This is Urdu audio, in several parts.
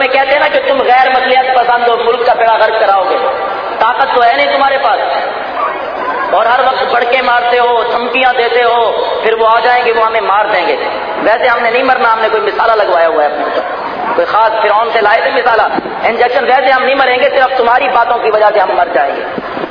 ہمیں کہتے ہیں نا کہ تم غیر مقلیت پسند ہو، ملک کا بیڑا غرق کراؤ گے۔ طاقت تو ہے نہیں تمہارے پاس۔ اور ہر وقت بڑکے مارتے ہو، دھمکیاں دیتے ہو، پھر وہ آ جائیں گے، وہ ہمیں مار دیں گے۔ ویسے ہم نے نہیں مرنا، ہم نے کوئی مثالہ لگوایا ہوا ہے اپنے کوئی خاص فرعون سے لائے تھے مثالہ۔ انجیکشن، ویسے ہم نہیں مریں گے، صرف تمہاری باتوں کی وجہ سے ہم مر جائیں گے۔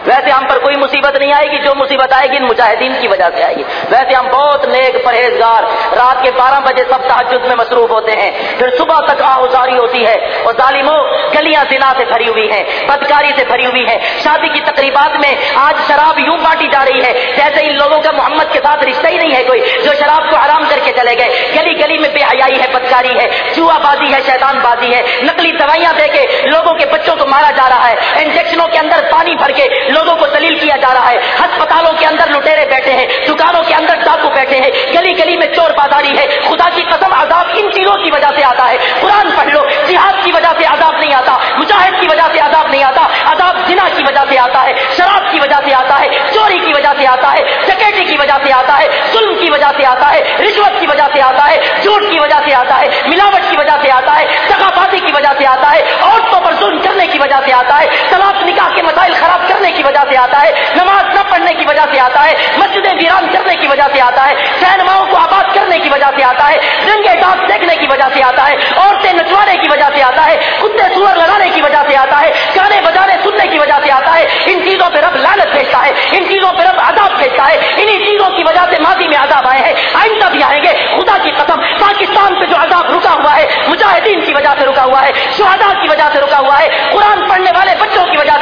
ویسے ہم پر کوئی مصیبت نہیں آئے گی، جو مصیبت آئے گی ان مجاہدین کی وجہ سے آئے گی۔ ویسے ہم بہت نیک پرہیزگار، رات کے بارہ بجے سب تحجد میں مصروف ہوتے ہیں۔ پھر صبح تک آہذاری ہوتی ہے اور ظالموں گلیاں زنا سے بھری ہوئی ہیں، بدکاری سے بھری ہوئی ہیں۔ شادی کی تقریبات میں آج شراب یوں بانٹی جا رہی ہے جیسے ان لوگوں کا محمد کے ساتھ رشتہ ہی نہیں ہے کوئی، جو شراب کو حرام چلے گئے۔ گلی گلی میں بے حیائی ہے، بدکاری ہے۔ چوہا بازی ہے شیطان بازی ہے۔ نقلی دوائیاں دے کے لوگوں کے بچوں کو مارا جا رہا ہے۔ انجیکشنوں کے اندر پانی بھر کے لوگوں کو دلیل کیا جا رہا ہے۔ ہسپتالوں کے اندر لٹیرے بیٹھے ہیں، دکانوں کے اندر ڈاکو بیٹھے ہیں۔ گلی گلی میں چور بازاری ہے۔ خدا کی قسم، عذاب ان چیزوں کی وجہ سے آتا ہے۔ قرآن پڑھ لو، جہاد کی وجہ سے عذاب نہیں آتا۔ مجاہد کی وجہ سے عذاب نہیں آتا۔ عذاب جنا کی وجہ سے آتا ہے۔ شراب کی وجہ سے آتا ہے۔ چوری کی وجہ سے آتا ہے۔ ڈکیٹی کی وجہ سے آتا ہے۔ ظلم کی وجہ سے آتا ہے۔ وجہ سے آتا ہے طلاق نکاح کے مسائل خراب کرنے کی وجہ سے آتا ہے نماز نہ پڑھنے کی وجہ سے آتا ہے مسجدیں ویران کرنے کی وجہ سے آتا ہے سینماؤں کو آباد کرنے کی وجہ سے آتا ہے جنگے ڈانس دیکھنے کی وجہ سے آتا ہے عورتیں نچوانے کی وجہ سے آتا ہے کتے سور لگانے کی وجہ سے آتا ہے گانے بجانے سننے کی وجہ سے آتا ہے ان چیزوں پہ رب لالت بھیجتا ہے ان چیزوں پہ رب عذاب بھیجتا ہے انہیں چیزوں کی وجہ سے ماضی میں عذاب آئے ہیں آئندہ بھی آئیں گے کی وجہ سے رکا ہوا ہے۔ قرآن پڑھنے والے بچوں کی وجہ